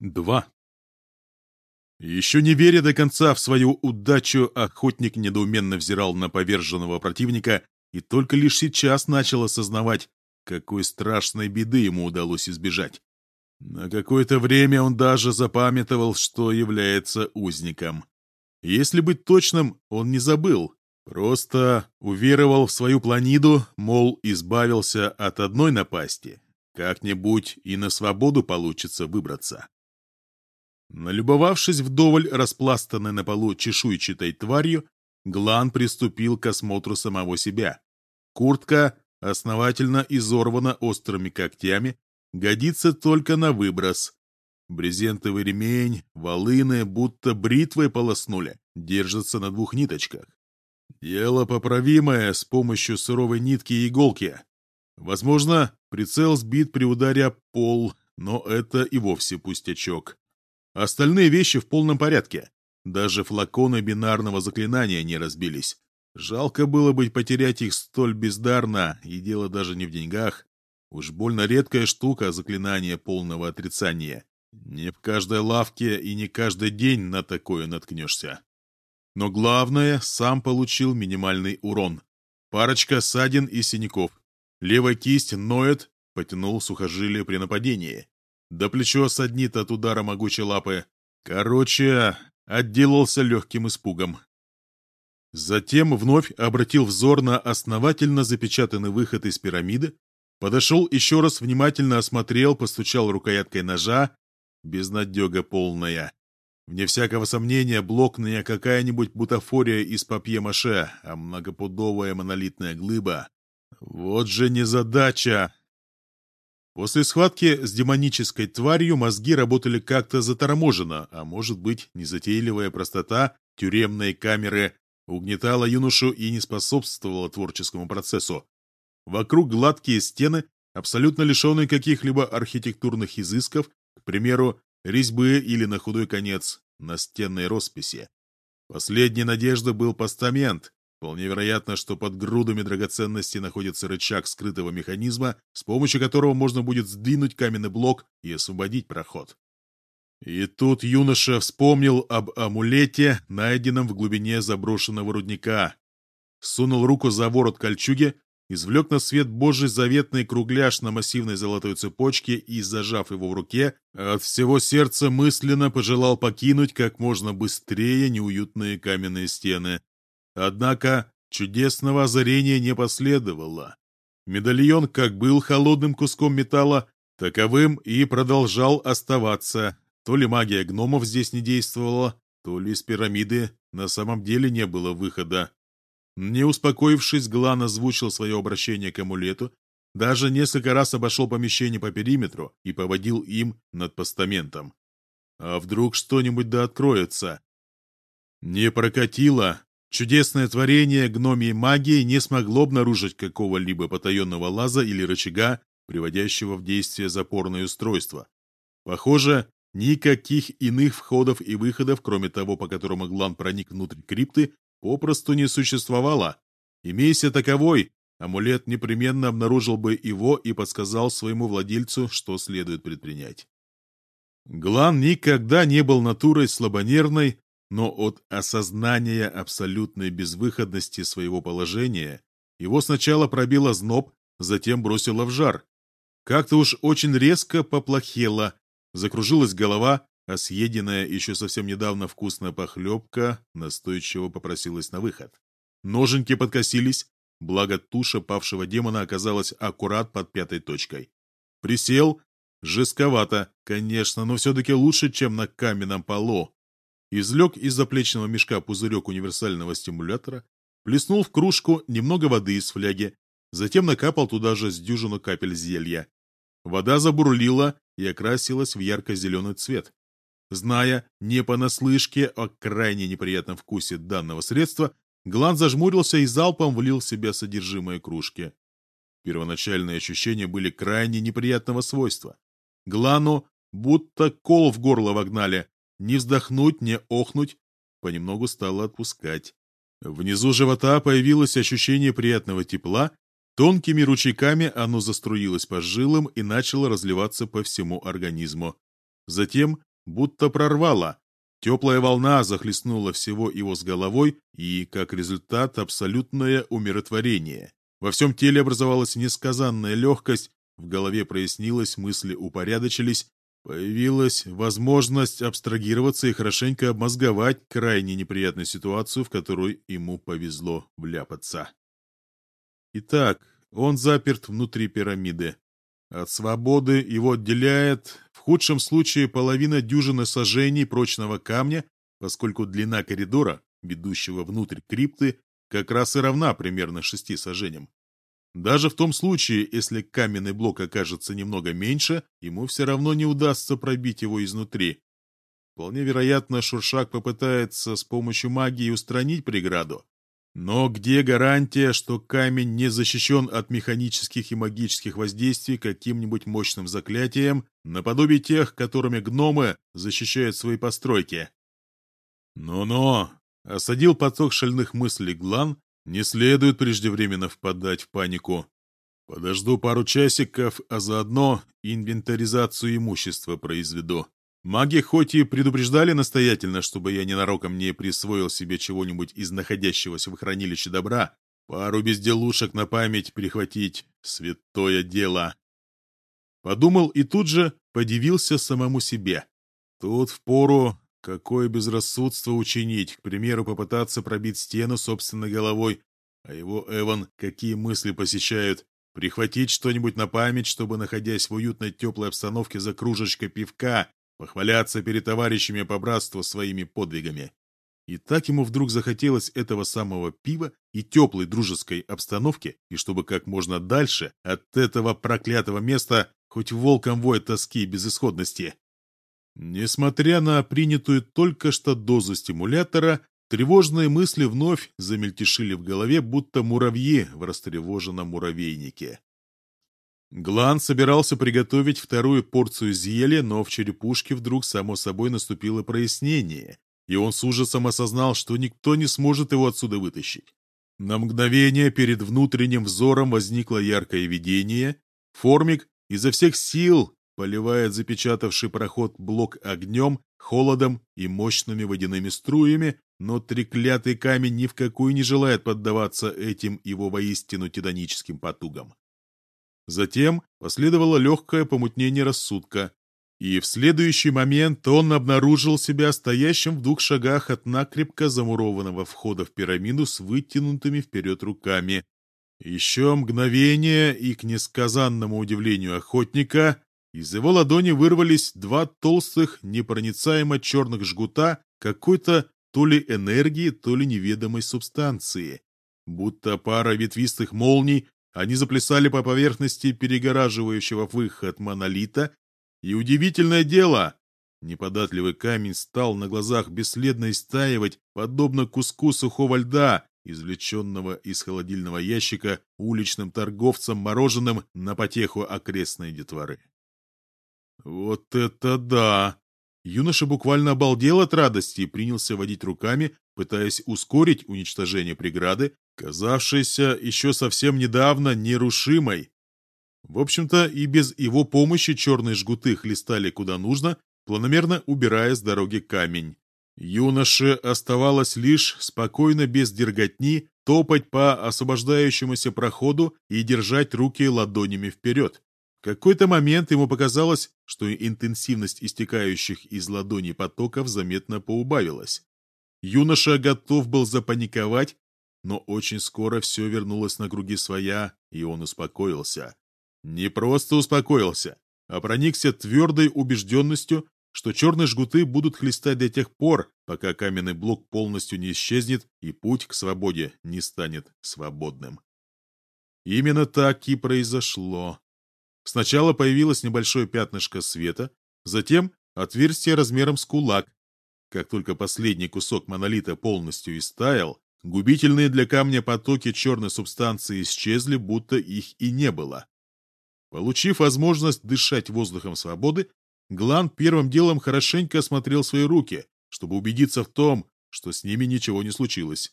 2. Еще не веря до конца в свою удачу, охотник недоуменно взирал на поверженного противника и только лишь сейчас начал осознавать, какой страшной беды ему удалось избежать. На какое-то время он даже запамятовал, что является узником. Если быть точным, он не забыл, просто уверовал в свою планиду, мол, избавился от одной напасти. Как-нибудь и на свободу получится выбраться. Налюбовавшись вдоволь распластанной на полу чешуйчатой тварью, Глан приступил к осмотру самого себя. Куртка основательно изорвана острыми когтями, годится только на выброс. Брезентовый ремень, волыны, будто бритвой полоснули, держатся на двух ниточках. Дело поправимое с помощью суровой нитки и иголки. Возможно, прицел сбит при ударе пол, но это и вовсе пустячок. Остальные вещи в полном порядке. Даже флаконы бинарного заклинания не разбились. Жалко было бы потерять их столь бездарно, и дело даже не в деньгах. Уж больно редкая штука заклинание полного отрицания. Не в каждой лавке и не каждый день на такое наткнешься. Но главное, сам получил минимальный урон. Парочка ссадин и синяков. Левая кисть ноет, потянул сухожилие при нападении. Да плечо саднит от удара могучей лапы. Короче, отделался легким испугом. Затем вновь обратил взор на основательно запечатанный выход из пирамиды, подошел еще раз внимательно осмотрел, постучал рукояткой ножа, безнадега полная. Вне всякого сомнения, блок не какая-нибудь бутафория из папье-маше, а многопудовая монолитная глыба. Вот же незадача! После схватки с демонической тварью мозги работали как-то заторможенно, а может быть, незатейливая простота тюремной камеры угнетала юношу и не способствовала творческому процессу. Вокруг гладкие стены, абсолютно лишенные каких-либо архитектурных изысков, к примеру, резьбы или, на худой конец, настенной росписи. Последней надеждой был постамент, Вполне вероятно, что под грудами драгоценностей находится рычаг скрытого механизма, с помощью которого можно будет сдвинуть каменный блок и освободить проход. И тут юноша вспомнил об амулете, найденном в глубине заброшенного рудника. Сунул руку за ворот кольчуги, извлек на свет божий заветный кругляш на массивной золотой цепочке и, зажав его в руке, от всего сердца мысленно пожелал покинуть как можно быстрее неуютные каменные стены. Однако чудесного озарения не последовало. Медальон как был холодным куском металла, таковым и продолжал оставаться. То ли магия гномов здесь не действовала, то ли из пирамиды на самом деле не было выхода. Не успокоившись, Глан озвучил свое обращение к амулету, даже несколько раз обошел помещение по периметру и поводил им над постаментом. А вдруг что-нибудь да откроется? Не прокатило, Чудесное творение гномии магии не смогло обнаружить какого-либо потаенного лаза или рычага, приводящего в действие запорное устройство. Похоже, никаких иных входов и выходов, кроме того, по которому Глан проник внутрь крипты, попросту не существовало. Имейся таковой, амулет непременно обнаружил бы его и подсказал своему владельцу, что следует предпринять. Глан никогда не был натурой слабонервной, но от осознания абсолютной безвыходности своего положения его сначала пробило зноб, затем бросило в жар. Как-то уж очень резко поплохело, закружилась голова, а съеденная еще совсем недавно вкусная похлебка настойчиво попросилась на выход. Ноженьки подкосились, благо туша павшего демона оказалась аккурат под пятой точкой. Присел, жестковато, конечно, но все-таки лучше, чем на каменном полу извлек из заплечного мешка пузырек универсального стимулятора, плеснул в кружку немного воды из фляги, затем накапал туда же с дюжину капель зелья. Вода забурлила и окрасилась в ярко-зеленый цвет. Зная не понаслышке о крайне неприятном вкусе данного средства, Глан зажмурился и залпом влил в себя содержимое кружки. Первоначальные ощущения были крайне неприятного свойства. Глану будто кол в горло вогнали, ни вздохнуть, ни охнуть, понемногу стало отпускать. Внизу живота появилось ощущение приятного тепла, тонкими ручейками оно заструилось по жилам и начало разливаться по всему организму. Затем будто прорвало. Теплая волна захлестнула всего его с головой, и, как результат, абсолютное умиротворение. Во всем теле образовалась несказанная легкость, в голове прояснилось, мысли упорядочились, появилась возможность абстрагироваться и хорошенько обмозговать крайне неприятную ситуацию, в которую ему повезло вляпаться. Итак, он заперт внутри пирамиды. От свободы его отделяет, в худшем случае, половина дюжины сажений прочного камня, поскольку длина коридора, ведущего внутрь крипты, как раз и равна примерно шести сажениям. Даже в том случае, если каменный блок окажется немного меньше, ему все равно не удастся пробить его изнутри. Вполне вероятно, Шуршак попытается с помощью магии устранить преграду, но где гарантия, что камень не защищен от механических и магических воздействий каким-нибудь мощным заклятием, наподобие тех, которыми гномы защищают свои постройки? «Ну-ну!» — осадил поток шальных мыслей Глан, не следует преждевременно впадать в панику. Подожду пару часиков, а заодно инвентаризацию имущества произведу. Маги хоть и предупреждали настоятельно, чтобы я ненароком не присвоил себе чего-нибудь из находящегося в хранилище добра, пару безделушек на память прихватить — святое дело. Подумал и тут же подивился самому себе. Тут впору какое безрассудство учинить, к примеру, попытаться пробить стену собственной головой, а его Эван какие мысли посещают, прихватить что-нибудь на память, чтобы, находясь в уютной теплой обстановке за кружечкой пивка, похваляться перед товарищами по братству своими подвигами. И так ему вдруг захотелось этого самого пива и теплой дружеской обстановки, и чтобы как можно дальше от этого проклятого места хоть волком вой тоски и безысходности. Несмотря на принятую только что дозу стимулятора, тревожные мысли вновь замельтешили в голове, будто муравьи в растревоженном муравейнике. Глан собирался приготовить вторую порцию зелья, но в черепушке вдруг само собой наступило прояснение, и он с ужасом осознал, что никто не сможет его отсюда вытащить. На мгновение перед внутренним взором возникло яркое видение. Формик изо всех сил поливает запечатавший проход блок огнем, холодом и мощными водяными струями, но треклятый камень ни в какую не желает поддаваться этим его воистину титаническим потугам. Затем последовало легкое помутнение рассудка, и в следующий момент он обнаружил себя стоящим в двух шагах от накрепко замурованного входа в пирамиду с вытянутыми вперед руками. Еще мгновение, и к несказанному удивлению охотника из его ладони вырвались два толстых, непроницаемо черных жгута какой-то то ли энергии, то ли неведомой субстанции. Будто пара ветвистых молний они заплясали по поверхности перегораживающего выход монолита, и удивительное дело, неподатливый камень стал на глазах бесследно истаивать, подобно куску сухого льда, извлеченного из холодильного ящика уличным торговцем мороженым на потеху окрестной детворы. «Вот это да!» Юноша буквально обалдел от радости и принялся водить руками, пытаясь ускорить уничтожение преграды, казавшейся еще совсем недавно нерушимой. В общем-то, и без его помощи черные жгуты хлестали куда нужно, планомерно убирая с дороги камень. Юноше оставалось лишь спокойно, без дерготни, топать по освобождающемуся проходу и держать руки ладонями вперед. Какой-то момент ему показалось, что интенсивность истекающих из ладоней потоков заметно поубавилась. Юноша готов был запаниковать, но очень скоро все вернулось на круги своя, и он успокоился. Не просто успокоился, а проникся твердой убежденностью, что черные жгуты будут хлестать до тех пор, пока каменный блок полностью не исчезнет и путь к свободе не станет свободным. Именно так и произошло. Сначала появилось небольшое пятнышко света, затем отверстие размером с кулак. Как только последний кусок монолита полностью истаял, губительные для камня потоки черной субстанции исчезли, будто их и не было. Получив возможность дышать воздухом свободы, Глан первым делом хорошенько осмотрел свои руки, чтобы убедиться в том, что с ними ничего не случилось.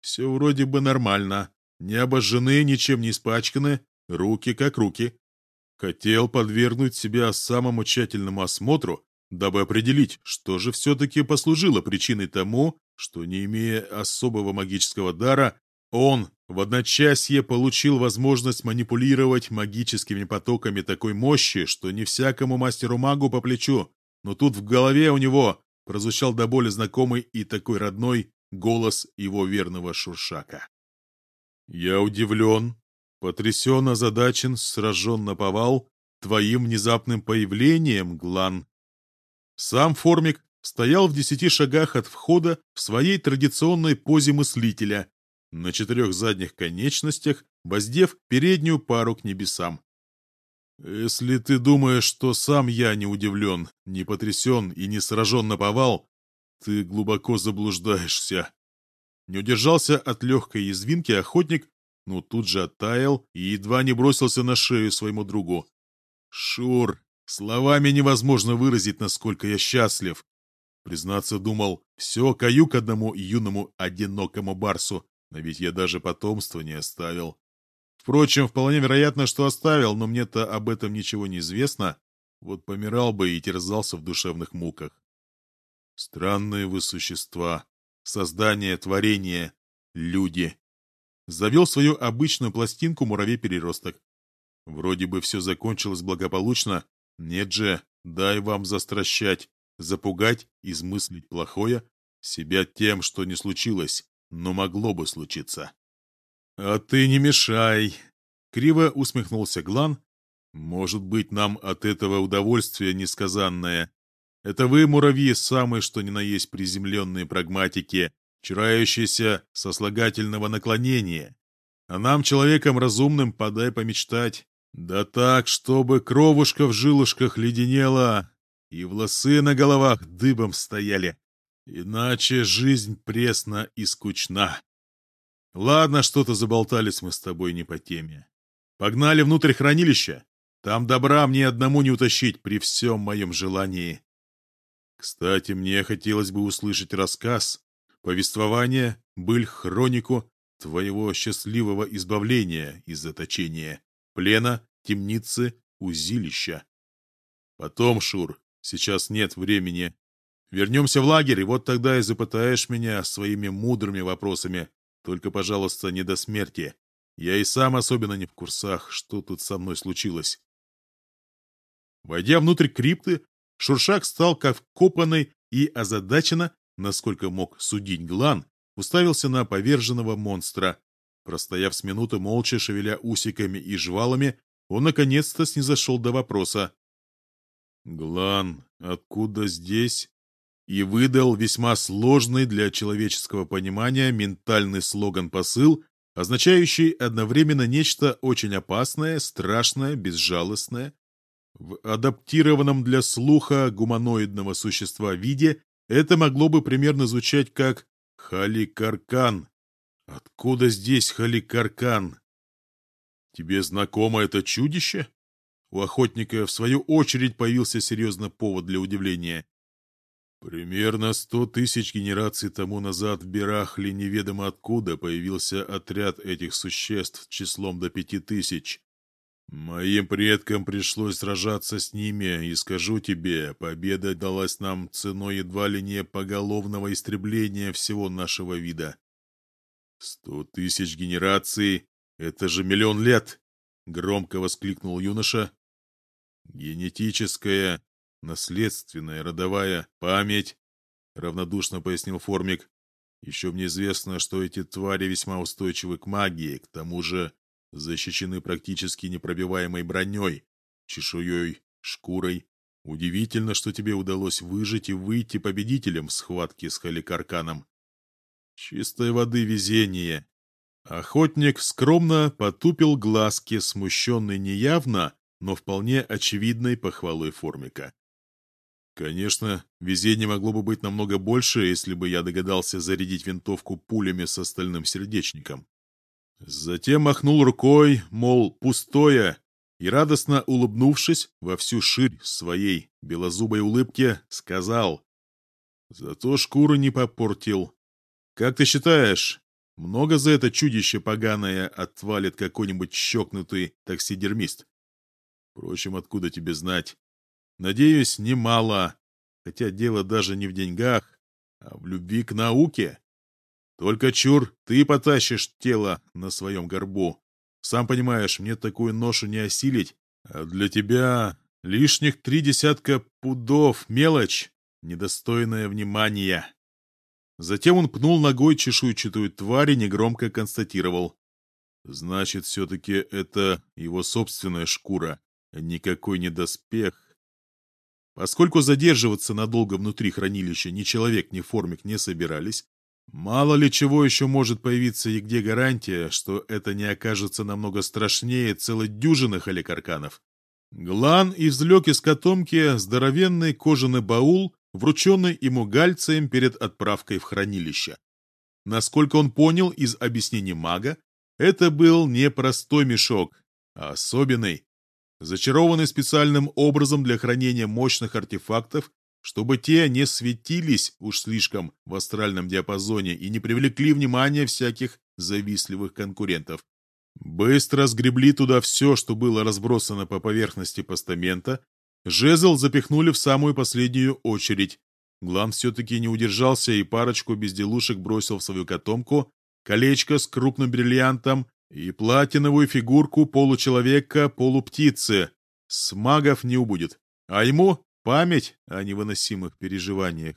Все вроде бы нормально, не обожжены, ничем не испачканы, руки как руки. Хотел подвергнуть себя самому тщательному осмотру, дабы определить, что же все-таки послужило причиной тому, что, не имея особого магического дара, он в одночасье получил возможность манипулировать магическими потоками такой мощи, что не всякому мастеру-магу по плечу, но тут в голове у него прозвучал до боли знакомый и такой родной голос его верного Шуршака. «Я удивлен, потрясен, озадачен, сражен на повал твоим внезапным появлением, Глан». Сам Формик стоял в десяти шагах от входа в своей традиционной позе мыслителя, на четырех задних конечностях, воздев переднюю пару к небесам. «Если ты думаешь, что сам я не удивлен, не потрясен и не сражен на повал, ты глубоко заблуждаешься». Не удержался от легкой язвинки охотник, но тут же оттаял и едва не бросился на шею своему другу. «Шур, словами невозможно выразить, насколько я счастлив. Признаться, думал, все, каю к одному юному одинокому барсу, но ведь я даже потомство не оставил. Впрочем, вполне вероятно, что оставил, но мне-то об этом ничего не известно. Вот помирал бы и терзался в душевных муках. Странные вы существа. Создание, творение, люди. Завел свою обычную пластинку муравей-переросток. Вроде бы все закончилось благополучно. Нет же, дай вам застращать, запугать, измыслить плохое, себя тем, что не случилось но могло бы случиться. «А ты не мешай!» — криво усмехнулся Глан. «Может быть, нам от этого удовольствие несказанное. Это вы, муравьи, самые что ни на есть приземленные прагматики, чарающиеся сослагательного наклонения. А нам, человекам разумным, подай помечтать. Да так, чтобы кровушка в жилушках леденела, и волосы на головах дыбом стояли. Иначе жизнь пресна и скучна. Ладно, что-то заболтались мы с тобой не по теме. Погнали внутрь хранилища. Там добра мне одному не утащить при всем моем желании. Кстати, мне хотелось бы услышать рассказ, повествование, быль, хронику твоего счастливого избавления из заточения, плена, темницы, узилища. Потом, Шур, сейчас нет времени Вернемся в лагерь, и вот тогда и запытаешь меня своими мудрыми вопросами. Только, пожалуйста, не до смерти. Я и сам особенно не в курсах, что тут со мной случилось. Войдя внутрь крипты, Шуршак стал как вкопанный и озадаченно, насколько мог судить Глан, уставился на поверженного монстра. Простояв с минуты молча, шевеля усиками и жвалами, он наконец-то снизошел до вопроса. «Глан, откуда здесь и выдал весьма сложный для человеческого понимания ментальный слоган-посыл, означающий одновременно нечто очень опасное, страшное, безжалостное. В адаптированном для слуха гуманоидного существа виде это могло бы примерно звучать как «Халикаркан». Откуда здесь Халикаркан? Тебе знакомо это чудище? У охотника, в свою очередь, появился серьезный повод для удивления. Примерно сто тысяч генераций тому назад в Берахле неведомо откуда появился отряд этих существ числом до пяти тысяч. Моим предкам пришлось сражаться с ними, и скажу тебе, победа далась нам ценой едва ли не поголовного истребления всего нашего вида. Сто тысяч генераций — это же миллион лет! — громко воскликнул юноша. Генетическая наследственная родовая память, равнодушно пояснил Формик. Еще мне известно, что эти твари весьма устойчивы к магии, к тому же защищены практически непробиваемой броней, чешуей, шкурой. Удивительно, что тебе удалось выжить и выйти победителем в схватке с Халикарканом. Чистой воды везение. Охотник скромно потупил глазки, смущенный неявно, но вполне очевидной похвалой Формика. Конечно, везение могло бы быть намного больше, если бы я догадался зарядить винтовку пулями с остальным сердечником. Затем махнул рукой, мол, пустое, и, радостно улыбнувшись во всю ширь своей белозубой улыбки, сказал, «Зато шкуру не попортил. Как ты считаешь, много за это чудище поганое отвалит какой-нибудь щекнутый таксидермист? Впрочем, откуда тебе знать? Надеюсь, немало. хотя дело даже не в деньгах, а в любви к науке. Только чур, ты потащишь тело на своем горбу. Сам понимаешь, мне такую ношу не осилить, а для тебя лишних три десятка пудов — мелочь, недостойная внимания. Затем он пнул ногой чешуйчатую тварь и негромко констатировал. Значит, все-таки это его собственная шкура, никакой не доспех. Поскольку задерживаться надолго внутри хранилища ни человек, ни формик не собирались, мало ли чего еще может появиться и где гарантия, что это не окажется намного страшнее целой дюжины халикарканов. Глан извлек из котомки здоровенный кожаный баул, врученный ему гальцем перед отправкой в хранилище. Насколько он понял из объяснений мага, это был не простой мешок, а особенный, зачарованный специальным образом для хранения мощных артефактов, чтобы те не светились уж слишком в астральном диапазоне и не привлекли внимание всяких завистливых конкурентов. Быстро сгребли туда все, что было разбросано по поверхности постамента, жезл запихнули в самую последнюю очередь. Глан все-таки не удержался и парочку безделушек бросил в свою котомку, колечко с крупным бриллиантом и платиновую фигурку получеловека-полуптицы. С магов не убудет, а ему память о невыносимых переживаниях.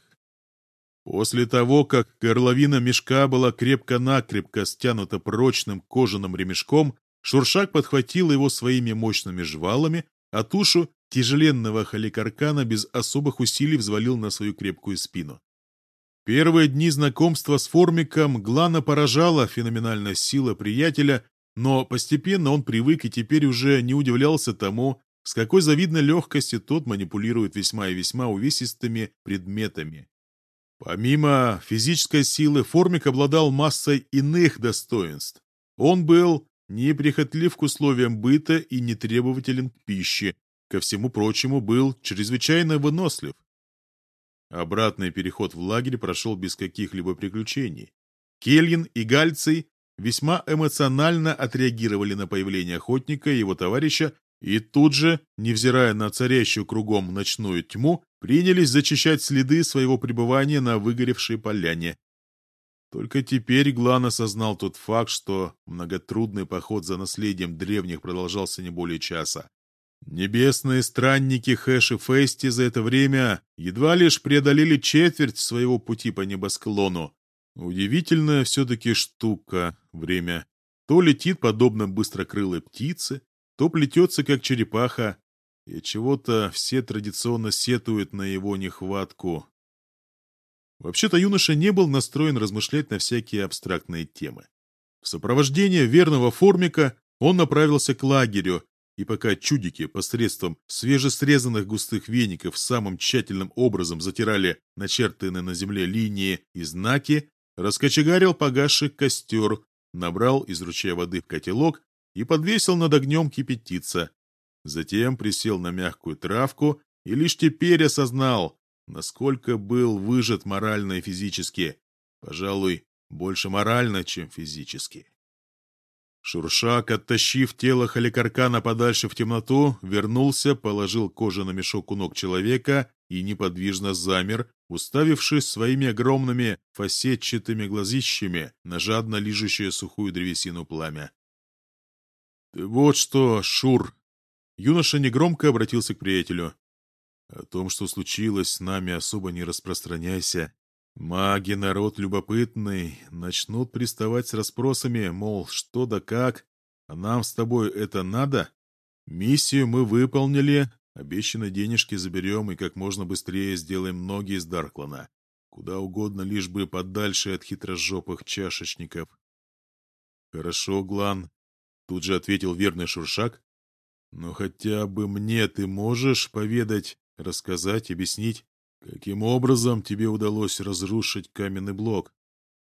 После того, как горловина мешка была крепко-накрепко стянута прочным кожаным ремешком, Шуршак подхватил его своими мощными жвалами, а тушу тяжеленного халикаркана без особых усилий взвалил на свою крепкую спину. Первые дни знакомства с Формиком Глана поражала феноменальная сила приятеля, но постепенно он привык и теперь уже не удивлялся тому, с какой завидной легкостью тот манипулирует весьма и весьма увесистыми предметами. Помимо физической силы, Формик обладал массой иных достоинств. Он был неприхотлив к условиям быта и нетребователен к пище, ко всему прочему был чрезвычайно вынослив. Обратный переход в лагерь прошел без каких-либо приключений. Кельин и Гальций весьма эмоционально отреагировали на появление охотника и его товарища и тут же, невзирая на царящую кругом ночную тьму, принялись зачищать следы своего пребывания на выгоревшей поляне. Только теперь Глан осознал тот факт, что многотрудный поход за наследием древних продолжался не более часа. Небесные странники Хэш и Фести за это время едва лишь преодолели четверть своего пути по небосклону. Удивительная все-таки штука — время. То летит подобно быстрокрылой птице, то плетется, как черепаха, и чего-то все традиционно сетуют на его нехватку. Вообще-то юноша не был настроен размышлять на всякие абстрактные темы. В сопровождении верного формика он направился к лагерю, и пока чудики посредством свежесрезанных густых веников самым тщательным образом затирали начертанные на земле линии и знаки, раскочегарил погасший костер, набрал из ручья воды в котелок и подвесил над огнем кипятиться. Затем присел на мягкую травку и лишь теперь осознал, насколько был выжат морально и физически. Пожалуй, больше морально, чем физически. Шуршак, оттащив тело Халикаркана подальше в темноту, вернулся, положил кожаный мешок у ног человека и неподвижно замер, уставившись своими огромными фасетчатыми глазищами на жадно лижущее сухую древесину пламя. «Ты вот что, Шур!» Юноша негромко обратился к приятелю. «О том, что случилось с нами, особо не распространяйся. Маги, народ любопытный, начнут приставать с расспросами, мол, что да как, а нам с тобой это надо? Миссию мы выполнили, обещанные денежки заберем и как можно быстрее сделаем ноги из Дарклана. Куда угодно, лишь бы подальше от хитрожопых чашечников. Хорошо, Глан, тут же ответил верный Шуршак. Но хотя бы мне ты можешь поведать, рассказать, объяснить, Каким образом тебе удалось разрушить каменный блок?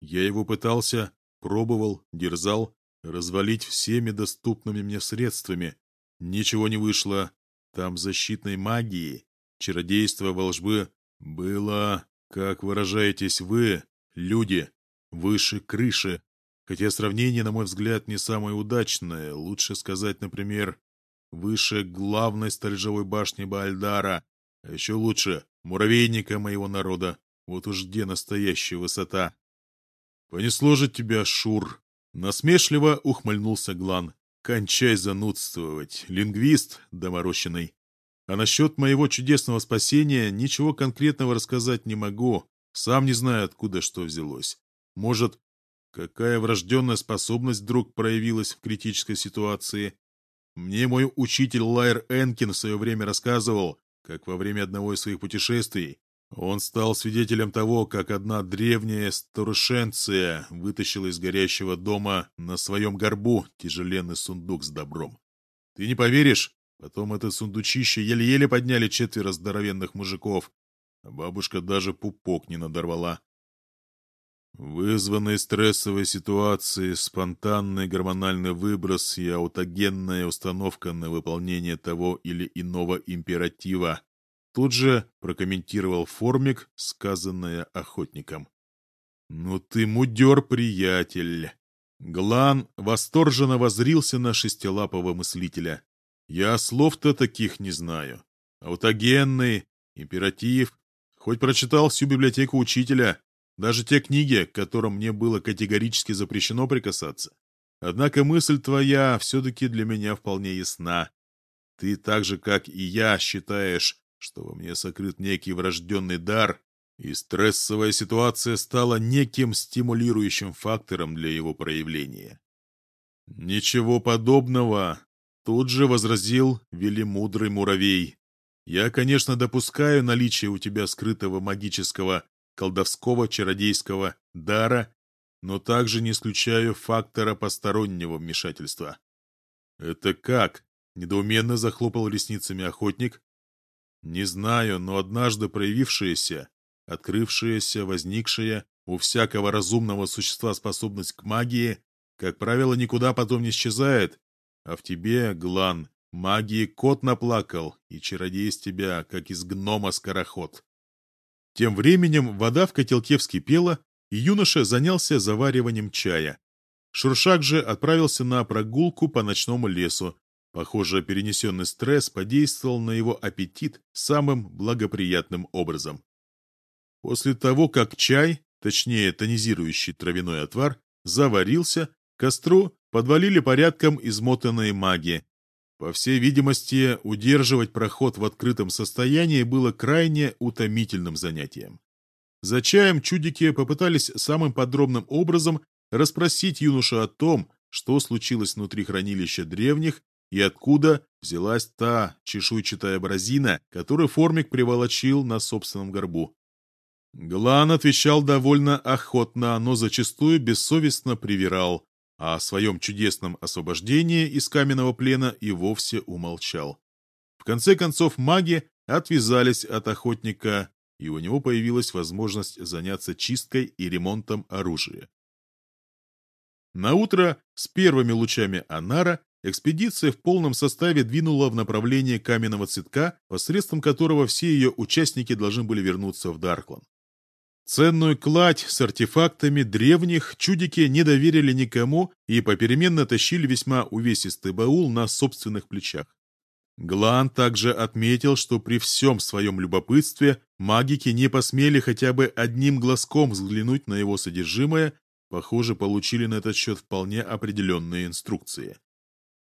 Я его пытался, пробовал, дерзал, развалить всеми доступными мне средствами. Ничего не вышло. Там защитной магии, чародейства, волжбы было, как выражаетесь вы, люди, выше крыши. Хотя сравнение, на мой взгляд, не самое удачное. Лучше сказать, например, выше главной сторожевой башни Баальдара, а еще лучше муравейника моего народа. Вот уж где настоящая высота. Понесло же тебя, Шур. Насмешливо ухмыльнулся Глан. Кончай занудствовать, лингвист доморощенный. А насчет моего чудесного спасения ничего конкретного рассказать не могу. Сам не знаю, откуда что взялось. Может, какая врожденная способность вдруг проявилась в критической ситуации? Мне мой учитель Лайер Энкин в свое время рассказывал, как во время одного из своих путешествий он стал свидетелем того, как одна древняя старушенция вытащила из горящего дома на своем горбу тяжеленный сундук с добром. Ты не поверишь, потом это сундучище еле-еле подняли четверо здоровенных мужиков, а бабушка даже пупок не надорвала. Вызванные стрессовой ситуацией, спонтанный гормональный выброс и аутогенная установка на выполнение того или иного императива. Тут же прокомментировал формик, сказанное охотником. «Ну ты мудер, приятель!» Глан восторженно возрился на шестилапого мыслителя. «Я слов-то таких не знаю. Аутогенный, императив. Хоть прочитал всю библиотеку учителя, даже те книги, к которым мне было категорически запрещено прикасаться. Однако мысль твоя все-таки для меня вполне ясна. Ты так же, как и я, считаешь, что во мне сокрыт некий врожденный дар, и стрессовая ситуация стала неким стимулирующим фактором для его проявления. «Ничего подобного», — тут же возразил велимудрый муравей. «Я, конечно, допускаю наличие у тебя скрытого магического колдовского чародейского дара, но также не исключаю фактора постороннего вмешательства. «Это как?» — недоуменно захлопал ресницами охотник. «Не знаю, но однажды проявившаяся, открывшаяся, возникшая у всякого разумного существа способность к магии, как правило, никуда потом не исчезает, а в тебе, Глан, магии кот наплакал, и чародей из тебя, как из гнома скороход. Тем временем вода в котелке вскипела, и юноша занялся завариванием чая. Шуршак же отправился на прогулку по ночному лесу. Похоже, перенесенный стресс подействовал на его аппетит самым благоприятным образом. После того, как чай, точнее тонизирующий травяной отвар, заварился, к костру подвалили порядком измотанные маги, по всей видимости, удерживать проход в открытом состоянии было крайне утомительным занятием. За чаем чудики попытались самым подробным образом расспросить юношу о том, что случилось внутри хранилища древних и откуда взялась та чешуйчатая бразина, которую формик приволочил на собственном горбу. Глан отвечал довольно охотно, но зачастую бессовестно привирал, а о своем чудесном освобождении из каменного плена и вовсе умолчал. В конце концов маги отвязались от охотника, и у него появилась возможность заняться чисткой и ремонтом оружия. На утро с первыми лучами Анара экспедиция в полном составе двинула в направлении каменного цветка, посредством которого все ее участники должны были вернуться в Дарклан. Ценную кладь с артефактами древних чудики не доверили никому и попеременно тащили весьма увесистый баул на собственных плечах. Глан также отметил, что при всем своем любопытстве магики не посмели хотя бы одним глазком взглянуть на его содержимое, похоже, получили на этот счет вполне определенные инструкции.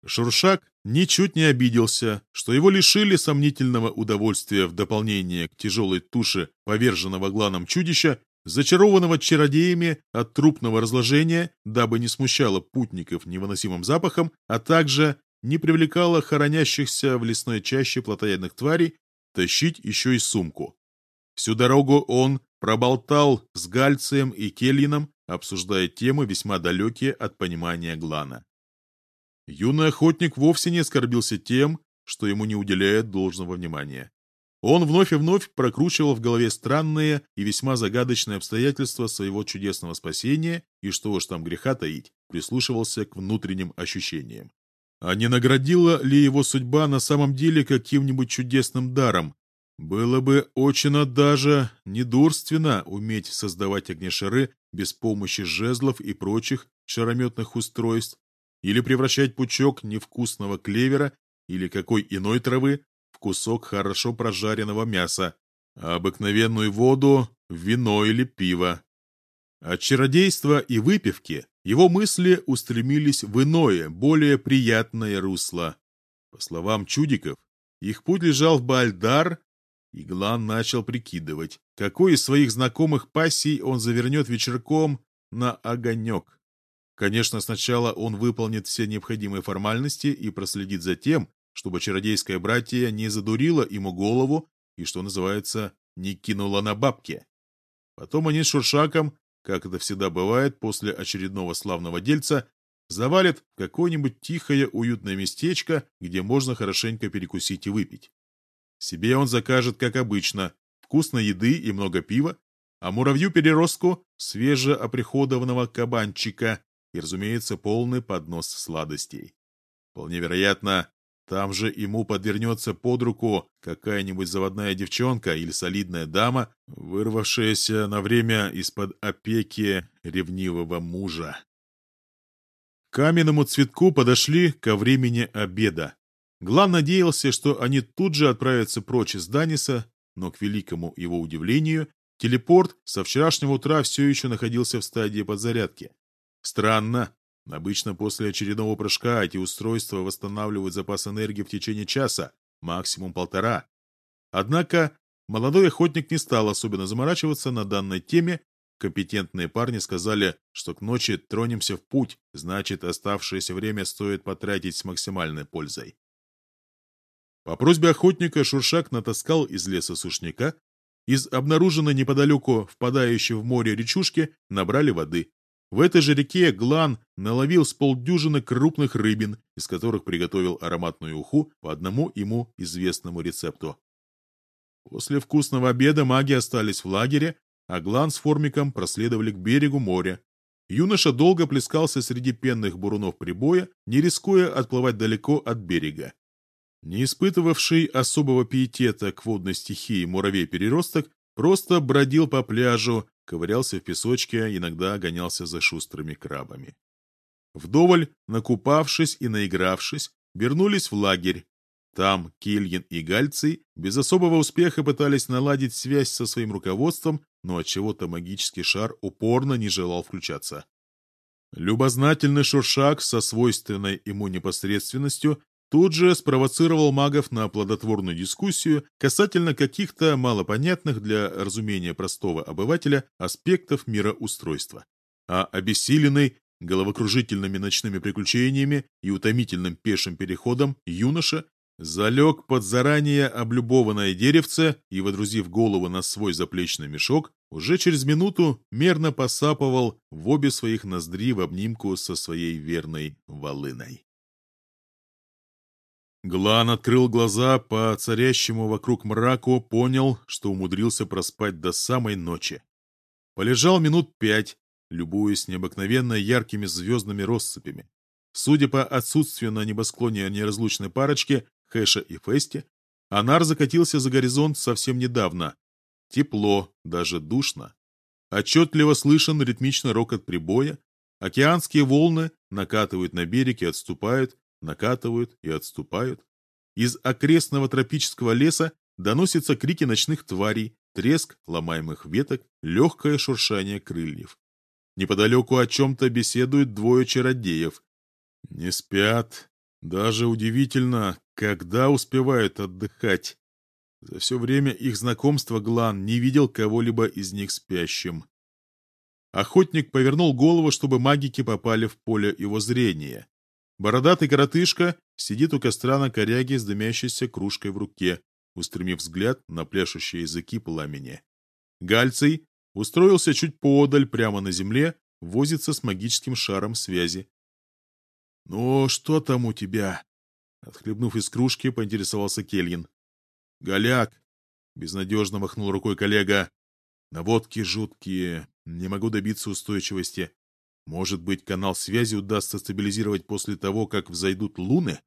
Шуршак ничуть не обиделся, что его лишили сомнительного удовольствия в дополнение к тяжелой туше поверженного гланом чудища, зачарованного чародеями от трупного разложения, дабы не смущало путников невыносимым запахом, а также не привлекало хоронящихся в лесной чаще плотоядных тварей, тащить еще и сумку. Всю дорогу он проболтал с Гальцием и Кельином, обсуждая темы, весьма далекие от понимания Глана. Юный охотник вовсе не оскорбился тем, что ему не уделяет должного внимания. Он вновь и вновь прокручивал в голове странные и весьма загадочные обстоятельства своего чудесного спасения и, что уж там греха таить, прислушивался к внутренним ощущениям. А не наградила ли его судьба на самом деле каким-нибудь чудесным даром? Было бы очень даже недурственно уметь создавать огнешары без помощи жезлов и прочих шарометных устройств, или превращать пучок невкусного клевера или какой иной травы в кусок хорошо прожаренного мяса, обыкновенную воду, вино или пиво. От чародейства и выпивки его мысли устремились в иное, более приятное русло. По словам чудиков, их путь лежал в Бальдар, и Глан начал прикидывать, какой из своих знакомых пассий он завернет вечерком на огонек. Конечно, сначала он выполнит все необходимые формальности и проследит за тем, чтобы чародейское братье не задурило ему голову и, что называется, не кинуло на бабки. Потом они с Шуршаком, как это всегда бывает после очередного славного дельца, завалят в какое-нибудь тихое уютное местечко, где можно хорошенько перекусить и выпить. Себе он закажет, как обычно, вкусной еды и много пива, а муравью-переростку свежеоприходованного кабанчика и, разумеется, полный поднос сладостей. Вполне вероятно, там же ему подвернется под руку какая-нибудь заводная девчонка или солидная дама, вырвавшаяся на время из-под опеки ревнивого мужа. К каменному цветку подошли ко времени обеда. Глан надеялся, что они тут же отправятся прочь из Даниса, но, к великому его удивлению, телепорт со вчерашнего утра все еще находился в стадии подзарядки. Странно, Обычно после очередного прыжка эти устройства восстанавливают запас энергии в течение часа, максимум полтора. Однако молодой охотник не стал особенно заморачиваться на данной теме. Компетентные парни сказали, что к ночи тронемся в путь, значит, оставшееся время стоит потратить с максимальной пользой. По просьбе охотника Шуршак натаскал из леса сушняка, из обнаруженной неподалеку впадающей в море речушки набрали воды. В этой же реке Глан наловил с полдюжины крупных рыбин, из которых приготовил ароматную уху по одному ему известному рецепту. После вкусного обеда маги остались в лагере, а Глан с Формиком проследовали к берегу моря. Юноша долго плескался среди пенных бурунов прибоя, не рискуя отплывать далеко от берега. Не испытывавший особого пиетета к водной стихии муравей-переросток просто бродил по пляжу, ковырялся в песочке, иногда гонялся за шустрыми крабами. Вдоволь, накупавшись и наигравшись, вернулись в лагерь. Там Кильин и Гальций без особого успеха пытались наладить связь со своим руководством, но от чего то магический шар упорно не желал включаться. Любознательный Шуршак со свойственной ему непосредственностью тут же спровоцировал магов на плодотворную дискуссию касательно каких-то малопонятных для разумения простого обывателя аспектов мироустройства. А обессиленный головокружительными ночными приключениями и утомительным пешим переходом юноша залег под заранее облюбованное деревце и, водрузив голову на свой заплечный мешок, уже через минуту мерно посапывал в обе своих ноздри в обнимку со своей верной волыной. Глан открыл глаза по царящему вокруг мраку, понял, что умудрился проспать до самой ночи. Полежал минут пять, любуясь необыкновенно яркими звездными россыпями. Судя по отсутствию на небосклоне неразлучной парочки, Хэша и Фести, Анар закатился за горизонт совсем недавно. Тепло, даже душно. Отчетливо слышен ритмичный рокот прибоя, океанские волны накатывают на берег и отступают, накатывают и отступают. Из окрестного тропического леса доносятся крики ночных тварей, треск ломаемых веток, легкое шуршание крыльев. Неподалеку о чем-то беседуют двое чародеев. Не спят. Даже удивительно, когда успевают отдыхать. За все время их знакомства Глан не видел кого-либо из них спящим. Охотник повернул голову, чтобы магики попали в поле его зрения. Бородатый коротышка сидит у костра на коряге с дымящейся кружкой в руке, устремив взгляд на пляшущие языки пламени. Гальций устроился чуть поодаль, прямо на земле, возится с магическим шаром связи. «Ну, что там у тебя?» Отхлебнув из кружки, поинтересовался Кельин. «Голяк!» — безнадежно махнул рукой коллега. «Наводки жуткие, не могу добиться устойчивости. Может быть, канал связи удастся стабилизировать после того, как взойдут луны?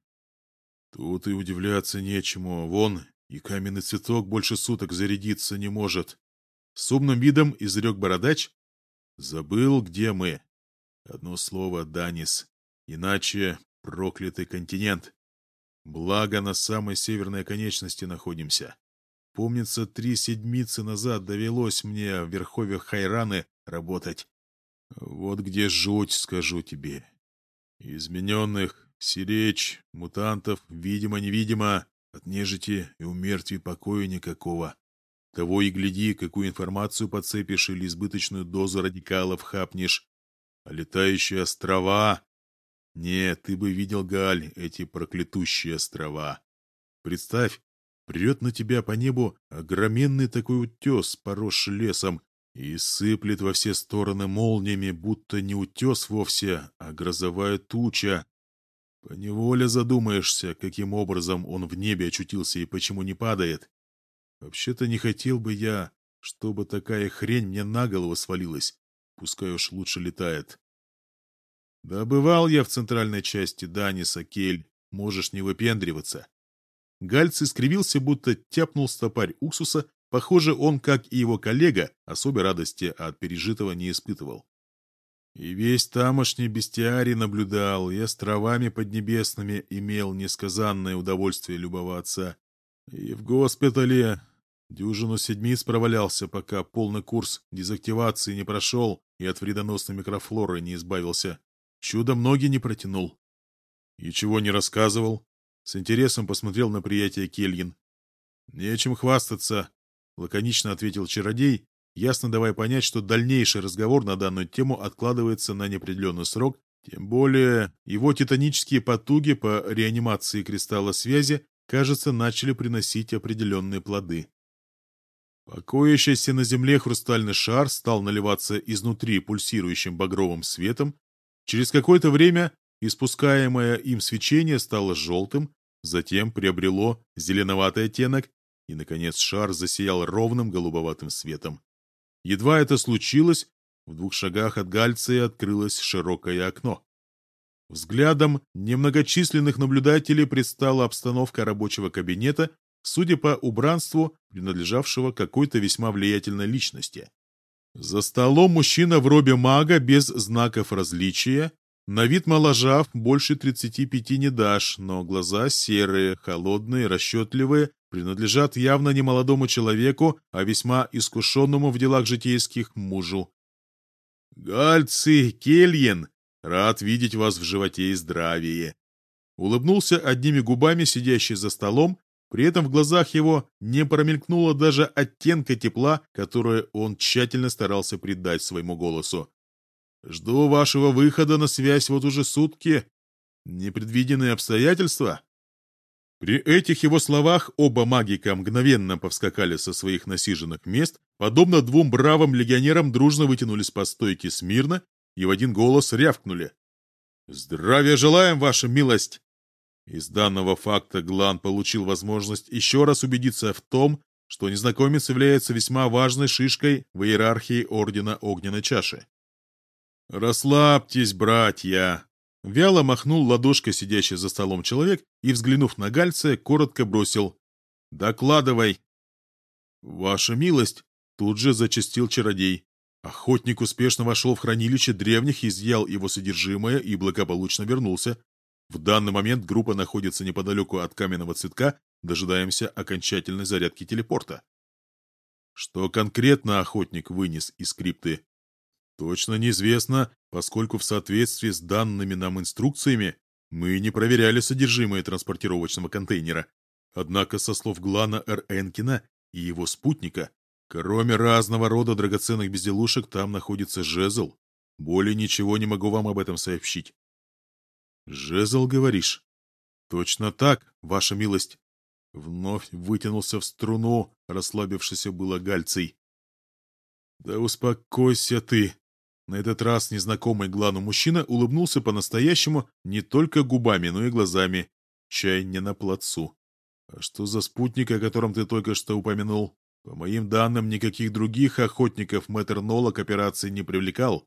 Тут и удивляться нечему. Вон, и каменный цветок больше суток зарядиться не может. С умным видом изрек бородач. Забыл, где мы. Одно слово — Данис. Иначе проклятый континент. Благо, на самой северной конечности находимся. Помнится, три седмицы назад довелось мне в верховьях Хайраны работать. Вот где жуть, скажу тебе. Измененных, сиречь, мутантов, видимо-невидимо, от нежити и у мертвей покоя никакого. Того и гляди, какую информацию подцепишь или избыточную дозу радикалов хапнешь. А летающие острова... Нет, ты бы видел, Галь, эти проклятущие острова. Представь, прет на тебя по небу огроменный такой утес, поросший лесом, и сыплет во все стороны молниями, будто не утес вовсе, а грозовая туча. Поневоле задумаешься, каким образом он в небе очутился и почему не падает. Вообще-то не хотел бы я, чтобы такая хрень мне на голову свалилась. Пускай уж лучше летает. Да бывал я в центральной части Даниса, Кель. Можешь не выпендриваться. Гальц искривился, будто тяпнул стопарь уксуса. Похоже, он, как и его коллега, особой радости от пережитого не испытывал. И весь тамошний бестиарий наблюдал, и островами поднебесными имел несказанное удовольствие любоваться. И в госпитале дюжину седмиц провалялся, пока полный курс дезактивации не прошел и от вредоносной микрофлоры не избавился. Чудом ноги не протянул. И чего не рассказывал. С интересом посмотрел на приятия Кельгин. «Нечем хвастаться», — лаконично ответил чародей, ясно давая понять, что дальнейший разговор на данную тему откладывается на неопределенный срок, тем более его титанические потуги по реанимации кристалла связи, кажется, начали приносить определенные плоды. Покоящийся на земле хрустальный шар стал наливаться изнутри пульсирующим багровым светом. Через какое-то время испускаемое им свечение стало желтым, затем приобрело зеленоватый оттенок, и, наконец, шар засиял ровным голубоватым светом. Едва это случилось, в двух шагах от Гальции открылось широкое окно. Взглядом немногочисленных наблюдателей предстала обстановка рабочего кабинета, судя по убранству, принадлежавшего какой-то весьма влиятельной личности. За столом мужчина в робе мага без знаков различия, на вид моложав, больше 35 не дашь, но глаза серые, холодные, расчетливые, принадлежат явно не молодому человеку, а весьма искушенному в делах житейских мужу. «Гальцы, Кельен, рад видеть вас в животе и здравии!» Улыбнулся одними губами сидящий за столом, при этом в глазах его не промелькнуло даже оттенка тепла, которое он тщательно старался придать своему голосу. «Жду вашего выхода на связь вот уже сутки. Непредвиденные обстоятельства?» При этих его словах оба магика мгновенно повскакали со своих насиженных мест, подобно двум бравым легионерам дружно вытянулись по стойке смирно и в один голос рявкнули. «Здравия желаем, ваша милость!» Из данного факта Глан получил возможность еще раз убедиться в том, что незнакомец является весьма важной шишкой в иерархии Ордена Огненной Чаши. «Расслабьтесь, братья!» Вяло махнул ладошкой сидящий за столом человек и, взглянув на Гальца, коротко бросил «Докладывай!» «Ваша милость!» — тут же зачастил чародей. Охотник успешно вошел в хранилище древних, изъял его содержимое и благополучно вернулся. В данный момент группа находится неподалеку от каменного цветка, дожидаемся окончательной зарядки телепорта. Что конкретно охотник вынес из скрипты? Точно неизвестно, поскольку в соответствии с данными нам инструкциями мы не проверяли содержимое транспортировочного контейнера. Однако, со слов Глана Р. Энкина и его спутника, кроме разного рода драгоценных безделушек, там находится жезл. Более ничего не могу вам об этом сообщить. «Жезл, говоришь?» «Точно так, ваша милость!» Вновь вытянулся в струну, расслабившийся было гальцей. «Да успокойся ты!» На этот раз незнакомый Глану мужчина улыбнулся по-настоящему не только губами, но и глазами. Чай не на плацу. А что за спутник, о котором ты только что упомянул? По моим данным, никаких других охотников мэтр Нола к операции не привлекал.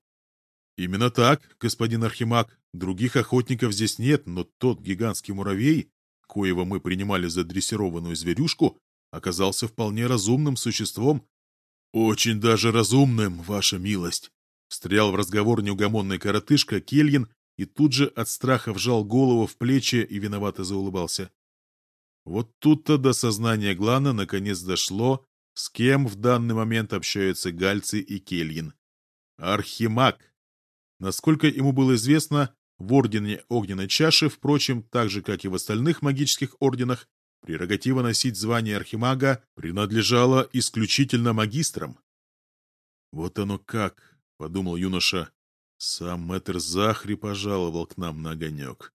Именно так, господин Архимаг. Других охотников здесь нет, но тот гигантский муравей, коего мы принимали за дрессированную зверюшку, оказался вполне разумным существом. Очень даже разумным, ваша милость. Встрял в разговор неугомонный коротышка Кельин и тут же от страха вжал голову в плечи и виновато заулыбался. Вот тут-то до сознания Глана наконец дошло, с кем в данный момент общаются Гальцы и Кельин. Архимаг. Насколько ему было известно, в Ордене Огненной Чаши, впрочем, так же, как и в остальных магических орденах, прерогатива носить звание Архимага принадлежала исключительно магистрам. «Вот оно как», — подумал юноша, — «сам мэтр Захри пожаловал к нам на огонек.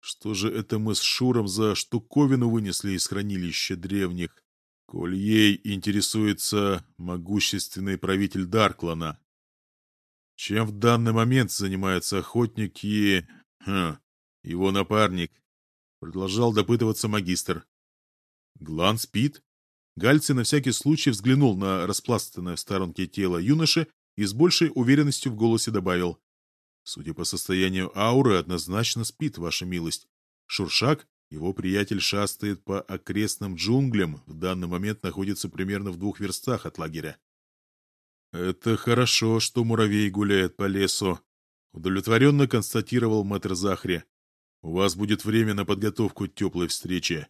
Что же это мы с Шуром за штуковину вынесли из хранилища древних, коль ей интересуется могущественный правитель Дарклана? Чем в данный момент занимается охотник и... Хм, его напарник? Продолжал допытываться магистр. Глан спит? Гальци на всякий случай взглянул на распластанное в сторонке тело юноши и с большей уверенностью в голосе добавил. Судя по состоянию ауры, однозначно спит, ваша милость. Шуршак, его приятель шастает по окрестным джунглям, в данный момент находится примерно в двух верстах от лагеря. «Это хорошо, что муравей гуляет по лесу», — удовлетворенно констатировал мэтр Захри. «У вас будет время на подготовку теплой встречи.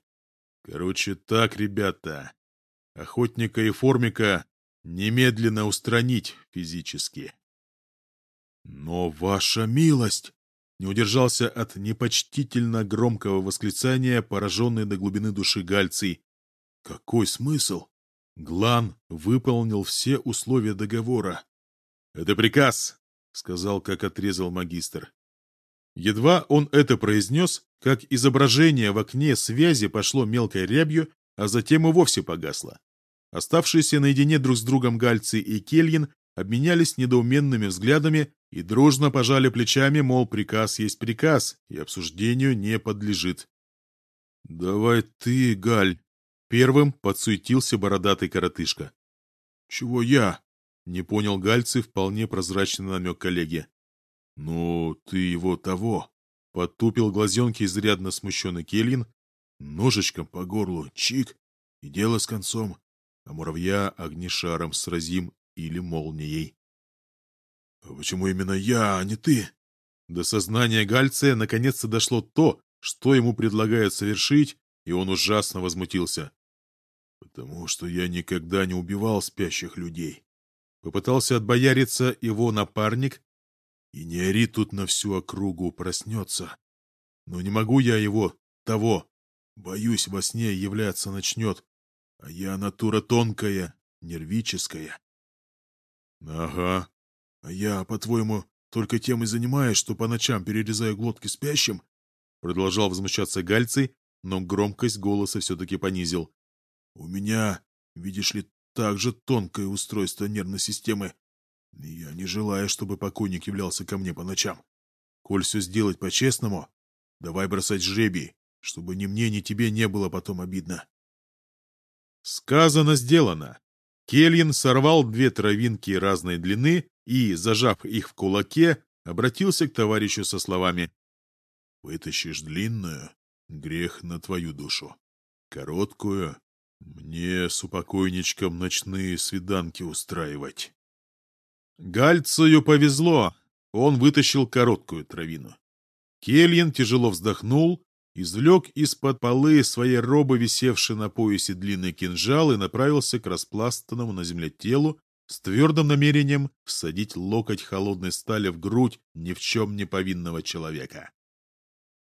Короче, так, ребята. Охотника и формика немедленно устранить физически». «Но ваша милость!» Не удержался от непочтительно громкого восклицания, пораженный до глубины души Гальций. «Какой смысл? Глан выполнил все условия договора. «Это приказ», — сказал, как отрезал магистр. Едва он это произнес, как изображение в окне связи пошло мелкой рябью, а затем и вовсе погасло. Оставшиеся наедине друг с другом Гальцы и Кельин обменялись недоуменными взглядами и дружно пожали плечами, мол, приказ есть приказ, и обсуждению не подлежит. «Давай ты, Галь», Первым подсуетился бородатый коротышка. «Чего я?» — не понял Гальцы вполне прозрачный намек коллеги. «Ну, ты его того!» — подтупил глазенки изрядно смущенный Кельин. «Ножичком по горлу, чик, и дело с концом, а муравья огнешаром сразим или молнией». «А почему именно я, а не ты?» До сознания Гальция наконец-то дошло то, что ему предлагают совершить, и он ужасно возмутился. «Потому что я никогда не убивал спящих людей». Попытался отбояриться его напарник. «И не ори тут на всю округу, проснется. Но не могу я его, того. Боюсь, во сне являться начнет. А я натура тонкая, нервическая». «Ага. А я, по-твоему, только тем и занимаюсь, что по ночам перерезаю глотки спящим?» Продолжал возмущаться Гальций, но громкость голоса все-таки понизил. «У меня, видишь ли, также тонкое устройство нервной системы. Я не желаю, чтобы покойник являлся ко мне по ночам. Коль все сделать по-честному, давай бросать жребий, чтобы ни мне, ни тебе не было потом обидно». Сказано, сделано. Кельин сорвал две травинки разной длины и, зажав их в кулаке, обратился к товарищу со словами «Вытащишь длинную, Грех на твою душу. Короткую мне с упокойничком ночные свиданки устраивать. Гальцию повезло. Он вытащил короткую травину. Кельин тяжело вздохнул, извлек из-под полы своей робы, висевший на поясе длинный кинжал, и направился к распластанному на земле телу с твердым намерением всадить локоть холодной стали в грудь ни в чем не повинного человека.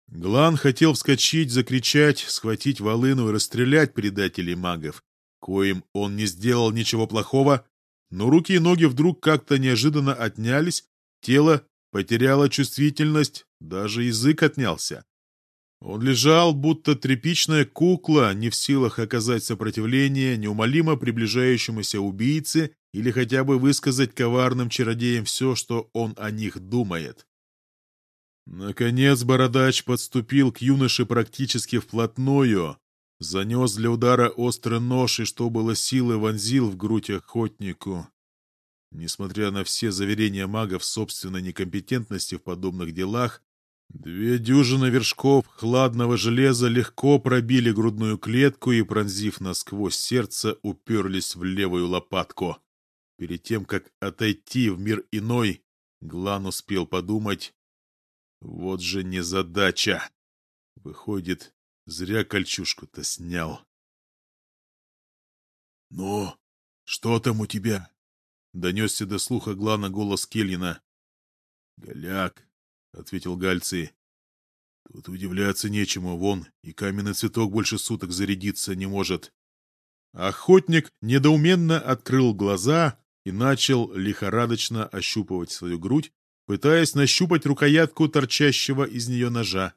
Глан хотел вскочить, закричать, схватить волыну и расстрелять предателей магов, коим он не сделал ничего плохого, но руки и ноги вдруг как-то неожиданно отнялись, тело потеряло чувствительность, даже язык отнялся. Он лежал, будто тряпичная кукла, не в силах оказать сопротивление неумолимо приближающемуся убийце или хотя бы высказать коварным чародеям все, что он о них думает. Наконец бородач подступил к юноше практически вплотную, занес для удара острый нож и, что было силы, вонзил в грудь охотнику. Несмотря на все заверения мага в собственной некомпетентности в подобных делах, две дюжины вершков хладного железа легко пробили грудную клетку и, пронзив насквозь сердце, уперлись в левую лопатку. Перед тем, как отойти в мир иной, Глан успел подумать, вот же незадача. Выходит, Зря кольчушку-то снял. «Ну, что там у тебя?» — донесся до слуха Глана голос Кельина. «Голяк», — ответил Гальций. «Тут удивляться нечему, вон, и каменный цветок больше суток зарядиться не может». Охотник недоуменно открыл глаза и начал лихорадочно ощупывать свою грудь, пытаясь нащупать рукоятку торчащего из нее ножа.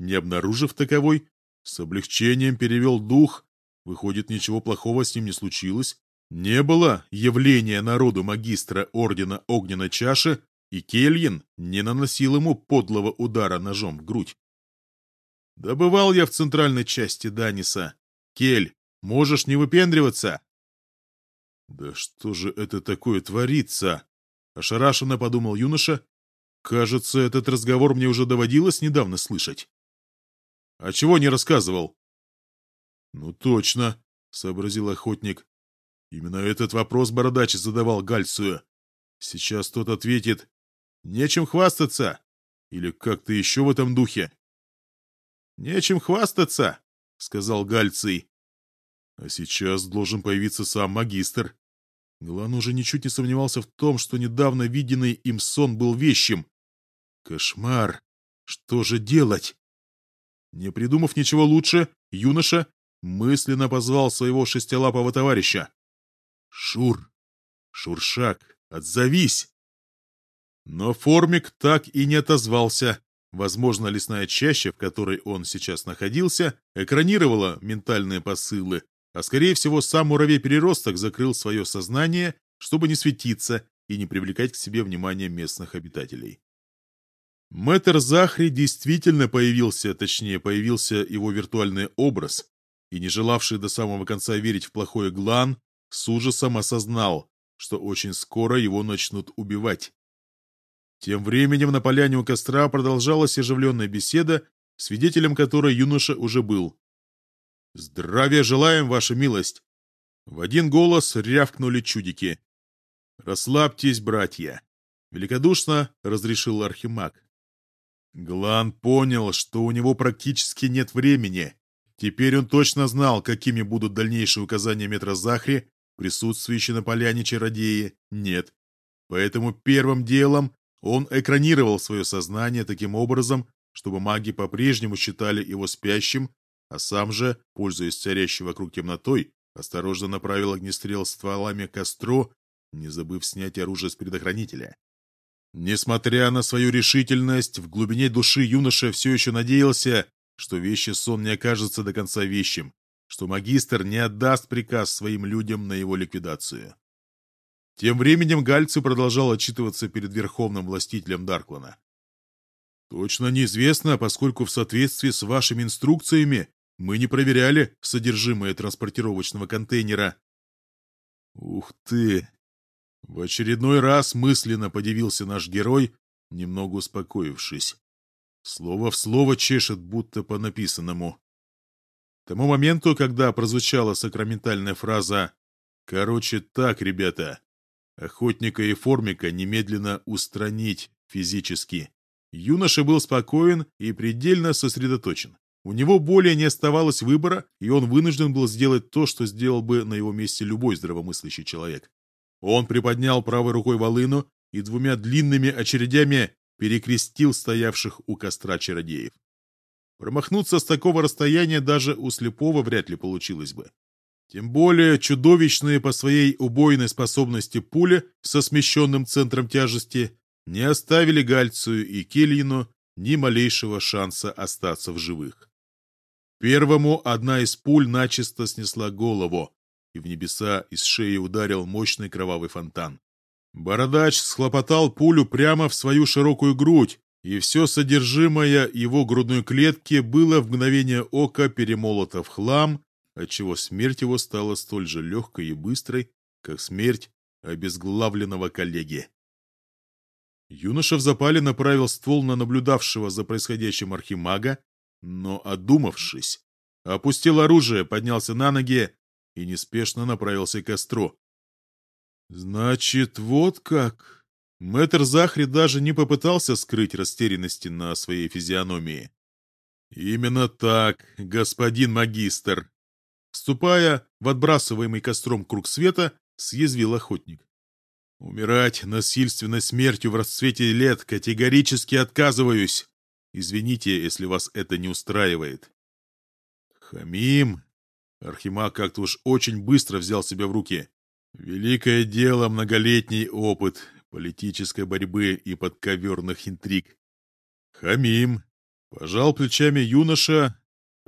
Не обнаружив таковой, с облегчением перевел дух. Выходит, ничего плохого с ним не случилось. Не было явления народу магистра Ордена Огненной Чаши, и Кельин не наносил ему подлого удара ножом в грудь. «Добывал я в центральной части Даниса. Кель, можешь не выпендриваться?» «Да что же это такое творится?» — ошарашенно подумал юноша. «Кажется, этот разговор мне уже доводилось недавно слышать». А чего не рассказывал? Ну точно, сообразил охотник. Именно этот вопрос бородач задавал Гальцию. Сейчас тот ответит «Нечем хвастаться» или как-то еще в этом духе. «Нечем хвастаться», — сказал Гальций. А сейчас должен появиться сам магистр. Глан уже ничуть не сомневался в том, что недавно виденный им сон был вещим. Кошмар! Что же делать? Не придумав ничего лучше, юноша мысленно позвал своего шестилапого товарища. «Шур! Шуршак, отзовись!» Но Формик так и не отозвался. Возможно, лесная чаща, в которой он сейчас находился, экранировала ментальные посылы, а скорее всего сам муравей-переросток закрыл свое сознание, чтобы не светиться и не привлекать к себе внимание местных обитателей. Мэтр Захри действительно появился, точнее, появился его виртуальный образ, и не желавший до самого конца верить в плохой Глан, с ужасом осознал, что очень скоро его начнут убивать. Тем временем на поляне у костра продолжалась оживленная беседа, свидетелем которой юноша уже был. «Здравия желаем, ваша милость!» В один голос рявкнули чудики. «Расслабьтесь, братья!» Великодушно разрешил Архимаг. Глан понял, что у него практически нет времени. Теперь он точно знал, какими будут дальнейшие указания метра Захри, присутствующие на поляне чародеи, нет. Поэтому первым делом он экранировал свое сознание таким образом, чтобы маги по-прежнему считали его спящим, а сам же, пользуясь царящей вокруг темнотой, осторожно направил огнестрел стволами к костру, не забыв снять оружие с предохранителя. Несмотря на свою решительность, в глубине души юноша все еще надеялся, что вещий сон не окажется до конца вещим, что магистр не отдаст приказ своим людям на его ликвидацию. Тем временем Гальци продолжал отчитываться перед верховным властителем Дарклана. «Точно неизвестно, поскольку в соответствии с вашими инструкциями мы не проверяли содержимое транспортировочного контейнера». «Ух ты! В очередной раз мысленно подивился наш герой, немного успокоившись. Слово в слово чешет, будто по написанному. К тому моменту, когда прозвучала сакраментальная фраза «Короче так, ребята», охотника и формика немедленно устранить физически. Юноша был спокоен и предельно сосредоточен. У него более не оставалось выбора, и он вынужден был сделать то, что сделал бы на его месте любой здравомыслящий человек. Он приподнял правой рукой волыну и двумя длинными очередями перекрестил стоявших у костра чародеев. Промахнуться с такого расстояния даже у слепого вряд ли получилось бы. Тем более чудовищные по своей убойной способности пули со смещенным центром тяжести не оставили Гальцию и Кельину ни малейшего шанса остаться в живых. Первому одна из пуль начисто снесла голову, и в небеса из шеи ударил мощный кровавый фонтан. Бородач схлопотал пулю прямо в свою широкую грудь, и все содержимое его грудной клетки было в мгновение ока перемолото в хлам, отчего смерть его стала столь же легкой и быстрой, как смерть обезглавленного коллеги. Юноша в запале направил ствол на наблюдавшего за происходящим архимага, но, одумавшись, опустил оружие, поднялся на ноги и неспешно направился к костру. «Значит, вот как...» Мэтр Захри даже не попытался скрыть растерянности на своей физиономии. Именно так, господин магистр. Вступая в отбрасываемый костром круг света, съязвил охотник. Умирать насильственной смертью в расцвете лет категорически отказываюсь. Извините, если вас это не устраивает. Хамим. Архимаг как-то уж очень быстро взял себя в руки. Великое дело, многолетний опыт политической борьбы и подковерных интриг. Хамим. Пожал плечами юноша.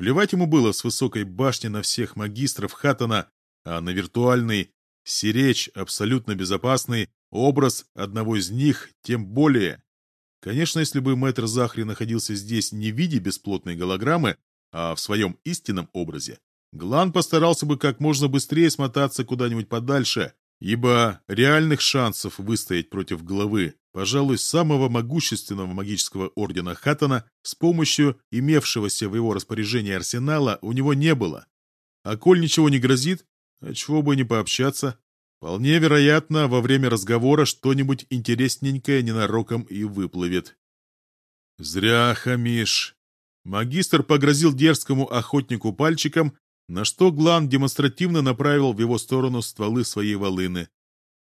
Плевать ему было с высокой башни на всех магистров Хатана, а на виртуальный, сиречь абсолютно безопасный, образ одного из них тем более. Конечно, если бы мэтр Захри находился здесь не в виде бесплотной голограммы, а в своем истинном образе, Глан постарался бы как можно быстрее смотаться куда-нибудь подальше, ибо реальных шансов выстоять против главы, пожалуй, самого могущественного магического ордена Хаттона с помощью имевшегося в его распоряжении арсенала у него не было. А коль ничего не грозит, а чего бы не пообщаться, вполне вероятно, во время разговора что-нибудь интересненькое ненароком и выплывет. Зря хамишь. Магистр погрозил дерзкому охотнику пальчиком, на что Глан демонстративно направил в его сторону стволы своей волыны.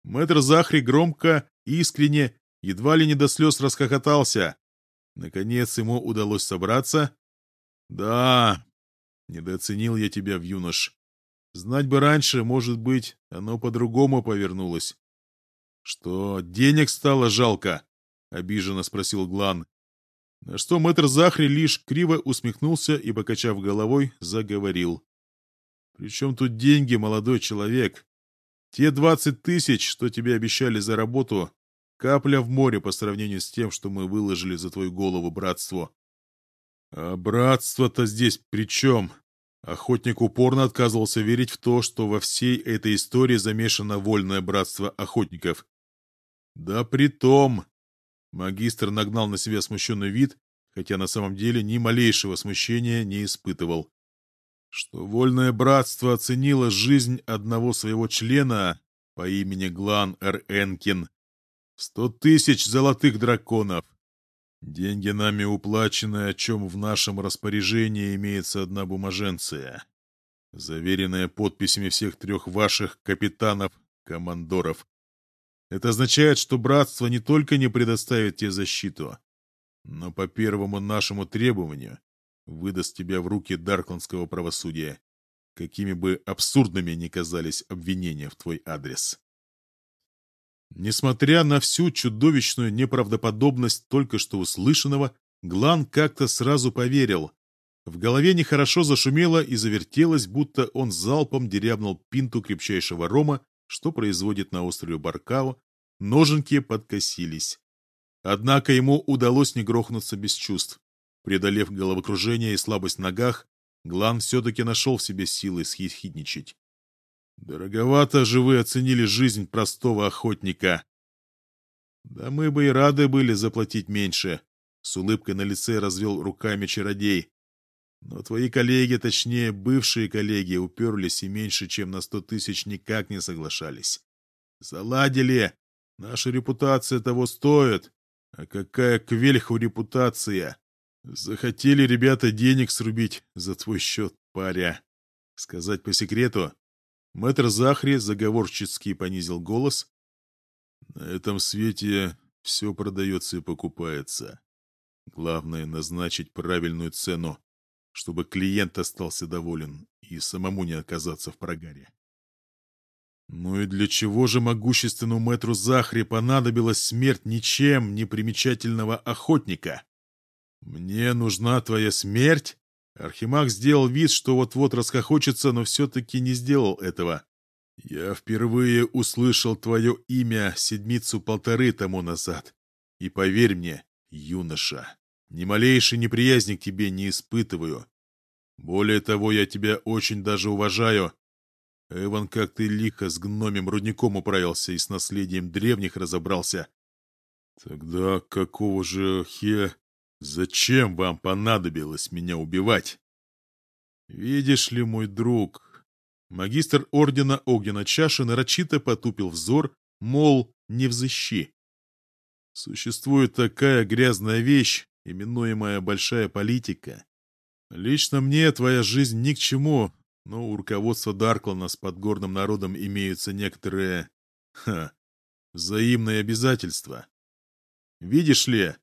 Мэтр Захри громко, искренне, едва ли не до слез расхохотался. Наконец ему удалось собраться. «Да, недооценил я тебя в юнош. Знать бы раньше, может быть, оно по-другому повернулось». «Что, денег стало жалко?» — обиженно спросил Глан. На что мэтр Захри лишь криво усмехнулся и, покачав головой, заговорил. Причем тут деньги, молодой человек? Те двадцать тысяч, что тебе обещали за работу, капля в море по сравнению с тем, что мы выложили за твою голову братство. А братство-то здесь при чем? Охотник упорно отказывался верить в то, что во всей этой истории замешано вольное братство охотников. Да при том... Магистр нагнал на себя смущенный вид, хотя на самом деле ни малейшего смущения не испытывал что Вольное Братство оценило жизнь одного своего члена по имени Глан Р. Энкин. Сто тысяч золотых драконов. Деньги нами уплачены, о чем в нашем распоряжении имеется одна бумаженция, заверенная подписями всех трех ваших капитанов-командоров. Это означает, что братство не только не предоставит тебе защиту, но по первому нашему требованию выдаст тебя в руки даркландского правосудия, какими бы абсурдными ни казались обвинения в твой адрес. Несмотря на всю чудовищную неправдоподобность только что услышанного, Глан как-то сразу поверил. В голове нехорошо зашумело и завертелось, будто он залпом дерябнул пинту крепчайшего рома, что производит на острове Баркао, ноженки подкосились. Однако ему удалось не грохнуться без чувств. Преодолев головокружение и слабость в ногах, Глан все-таки нашел в себе силы схихидничать. «Дороговато же вы оценили жизнь простого охотника!» «Да мы бы и рады были заплатить меньше», — с улыбкой на лице развел руками чародей. «Но твои коллеги, точнее, бывшие коллеги, уперлись и меньше, чем на сто тысяч никак не соглашались. Заладили! Наша репутация того стоит. А какая к вельху репутация! Захотели ребята денег срубить за твой счет, паря. Сказать по секрету, мэтр Захри заговорчески понизил голос. На этом свете все продается и покупается. Главное — назначить правильную цену, чтобы клиент остался доволен и самому не оказаться в прогаре. Ну и для чего же могущественному мэтру Захри понадобилась смерть ничем не примечательного охотника? «Мне нужна твоя смерть?» Архимаг сделал вид, что вот-вот расхохочется, но все-таки не сделал этого. «Я впервые услышал твое имя седмицу-полторы тому назад. И поверь мне, юноша, ни малейшей неприязни к тебе не испытываю. Более того, я тебя очень даже уважаю. Эван, как ты лихо с гномем рудником управился и с наследием древних разобрался. Тогда какого же хе... Зачем вам понадобилось меня убивать? Видишь ли, мой друг, магистр ордена Огнена Чаши нарочито потупил взор, мол, не взыщи. Существует такая грязная вещь, именуемая большая политика, Лично мне твоя жизнь ни к чему, но у руководства Дарклана с подгорным народом имеются некоторые... Ха, взаимные обязательства. Видишь ли,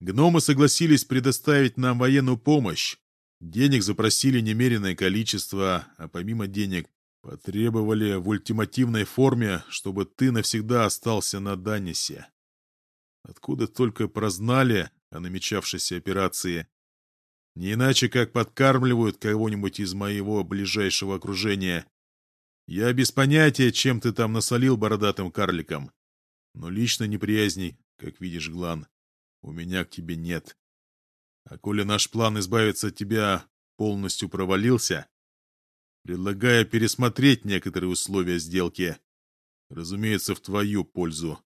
гномы согласились предоставить нам военную помощь. Денег запросили немеренное количество, а помимо денег потребовали в ультимативной форме, чтобы ты навсегда остался на Данисе. Откуда только прознали о намечавшейся операции. Не иначе, как подкармливают кого-нибудь из моего ближайшего окружения. Я без понятия, чем ты там насолил бородатым карликом. Но лично неприязни, как видишь, Глан, у меня к тебе нет. А коли наш план избавиться от тебя полностью провалился, предлагаю пересмотреть некоторые условия сделки. Разумеется, в твою пользу.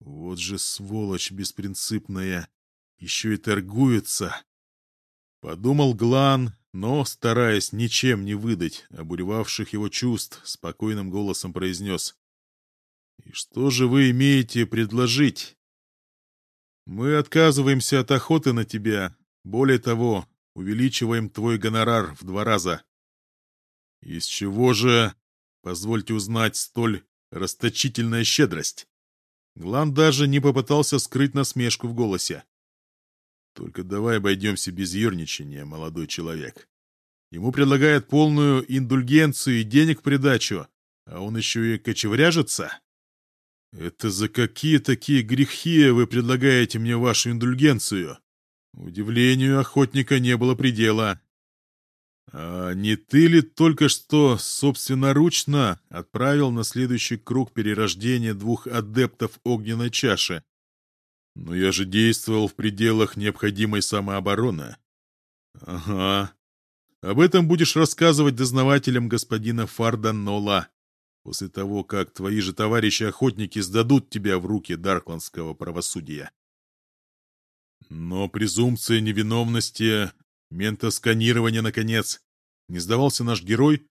Вот же сволочь беспринципная. Еще и торгуется. Подумал Глан, но, стараясь ничем не выдать обуревавших его чувств, спокойным голосом произнес. «И что же вы имеете предложить?» «Мы отказываемся от охоты на тебя. Более того, увеличиваем твой гонорар в два раза». «Из чего же, позвольте узнать, столь расточительная щедрость?» Глан даже не попытался скрыть насмешку в голосе. «Только давай обойдемся без ерничания, молодой человек. Ему предлагают полную индульгенцию и денег в придачу, а он еще и кочевряжется. Это за какие такие грехи вы предлагаете мне вашу индульгенцию? Удивлению охотника не было предела. А не ты ли только что собственноручно отправил на следующий круг перерождения двух адептов огненной чаши? Но я же действовал в пределах необходимой самообороны. Ага. Об этом будешь рассказывать дознавателям господина Фарда Нола, после того, как твои же товарищи-охотники сдадут тебя в руки даркландского правосудия. Но презумпция невиновности Ментосканирование, наконец. Не сдавался наш герой?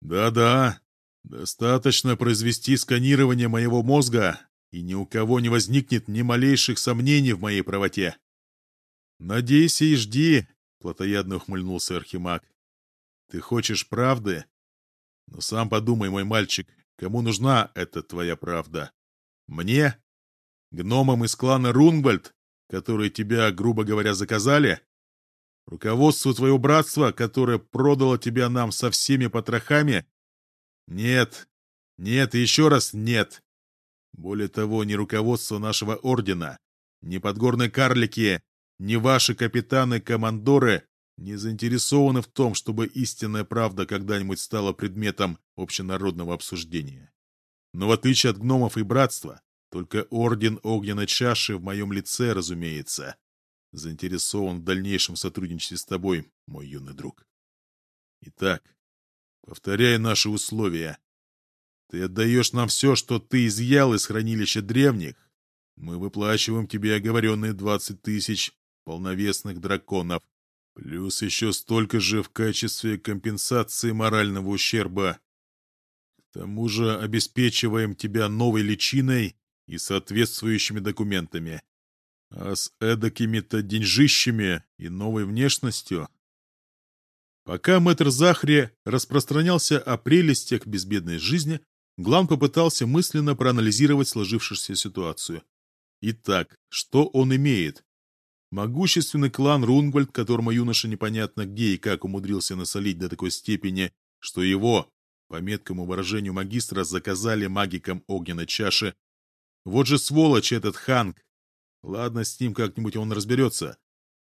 Да-да, достаточно произвести сканирование моего мозга, и ни у кого не возникнет ни малейших сомнений в моей правоте. Надейся и жди, плотоядно ухмыльнулся Архимаг. Ты хочешь правды? Но сам подумай, мой мальчик, кому нужна эта твоя правда? Мне? Гномам из клана Рунгвальд, которые тебя, грубо говоря, заказали? Руководству твоего братства, которое продало тебя нам со всеми потрохами? Нет, нет и еще раз нет. Более того, ни руководство нашего ордена, ни подгорные карлики, ни ваши капитаны-командоры не заинтересованы в том, чтобы истинная правда когда-нибудь стала предметом общенародного обсуждения. Но в отличие от гномов и братства, только орден огненной чаши в моем лице, разумеется, заинтересован в дальнейшем сотрудничестве с тобой, мой юный друг. Итак, повторяя наши условия. Ты отдаешь нам все, что ты изъял из хранилища древних. Мы выплачиваем тебе оговоренные двадцать тысяч полновесных драконов, плюс еще столько же в качестве компенсации морального ущерба. К тому же обеспечиваем тебя новой личиной и соответствующими документами. А с эдакими-то деньжищами и новой внешностью... Пока мэтр Захри распространялся о прелестях безбедной жизни, Глан попытался мысленно проанализировать сложившуюся ситуацию. Итак, что он имеет? Могущественный клан Рунгвальд, которому юноша непонятно где и как умудрился насолить до такой степени, что его, по меткому выражению магистра, заказали магикам огненной чаши. Вот же сволочь этот Ханг, Ладно, с ним как-нибудь он разберется.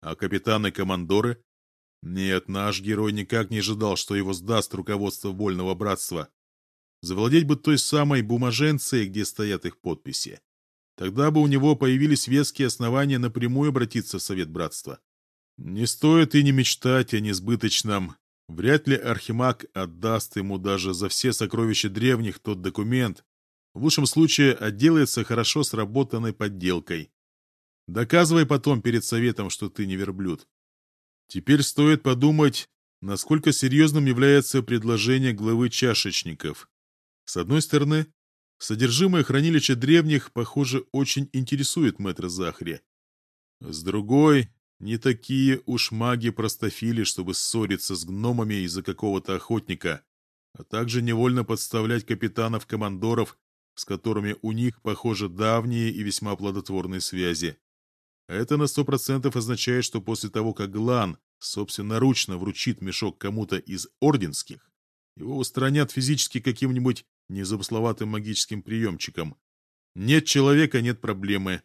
А капитаны-командоры? Нет, наш герой никак не ожидал, что его сдаст руководство Вольного Братства. Завладеть бы той самой бумаженцией, где стоят их подписи. Тогда бы у него появились веские основания напрямую обратиться в Совет Братства. Не стоит и не мечтать о несбыточном. Вряд ли Архимаг отдаст ему даже за все сокровища древних тот документ. В лучшем случае отделается хорошо сработанной подделкой. Доказывай потом перед советом, что ты не верблюд. Теперь стоит подумать, насколько серьезным является предложение главы чашечников. С одной стороны, содержимое хранилища древних, похоже, очень интересует мэтра Захри. С другой, Не такие уж маги-простофили, чтобы ссориться с гномами из-за какого-то охотника, а также невольно подставлять капитанов-командоров, с которыми у них, похоже, давние и весьма плодотворные связи. Это на сто процентов означает, что после того, как Глан собственноручно вручит мешок кому-то из орденских, его устранят физически каким-нибудь незамысловатым магическим приемчиком. Нет человека, нет проблемы.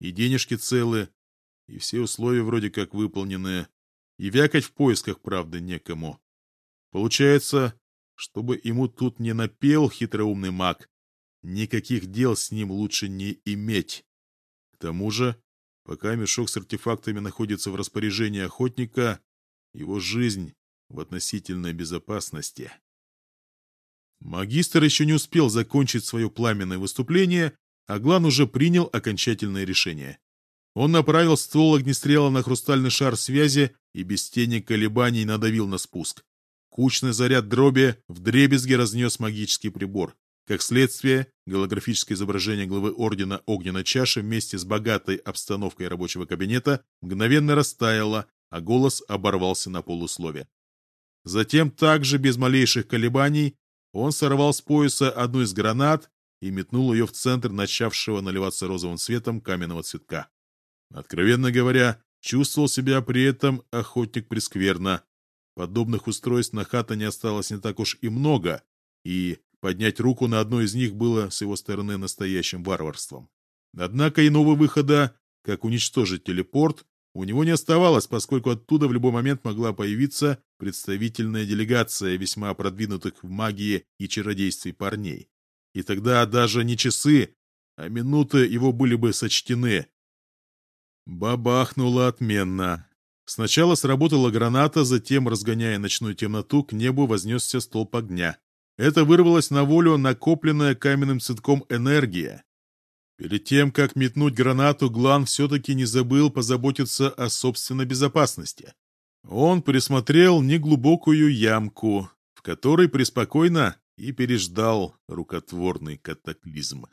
И денежки целы, и все условия вроде как выполнены, и вякать в поисках правды некому. Получается, чтобы ему тут не напел хитроумный маг, никаких дел с ним лучше не иметь. К тому же, пока мешок с артефактами находится в распоряжении охотника, его жизнь в относительной безопасности. Магистр еще не успел закончить свое пламенное выступление, а Глан уже принял окончательное решение. Он направил ствол огнестрела на хрустальный шар связи и без тени колебаний надавил на спуск. Кучный заряд дроби вдребезги разнес магический прибор. Как следствие, голографическое изображение главы Ордена Огненной Чаши вместе с богатой обстановкой рабочего кабинета мгновенно растаяло, а голос оборвался на полуслове. Затем, также без малейших колебаний, он сорвал с пояса одну из гранат и метнул ее в центр начавшего наливаться розовым цветом каменного цветка. Откровенно говоря, чувствовал себя при этом охотник прескверно. Подобных устройств на не осталось не так уж и много, и поднять руку на одно из них было с его стороны настоящим варварством. Однако иного выхода, как уничтожить телепорт, у него не оставалось, поскольку оттуда в любой момент могла появиться представительная делегация весьма продвинутых в магии и чародействе парней. И тогда даже не часы, а минуты его были бы сочтены, Бабахнуло отменно. Сначала сработала граната, затем, разгоняя ночную темноту, к небу вознесся столб огня. Это вырвалось на волю накопленная каменным цветком энергия. Перед тем, как метнуть гранату, Глан все-таки не забыл позаботиться о собственной безопасности. Он присмотрел неглубокую ямку, в которой преспокойно и переждал рукотворный катаклизм.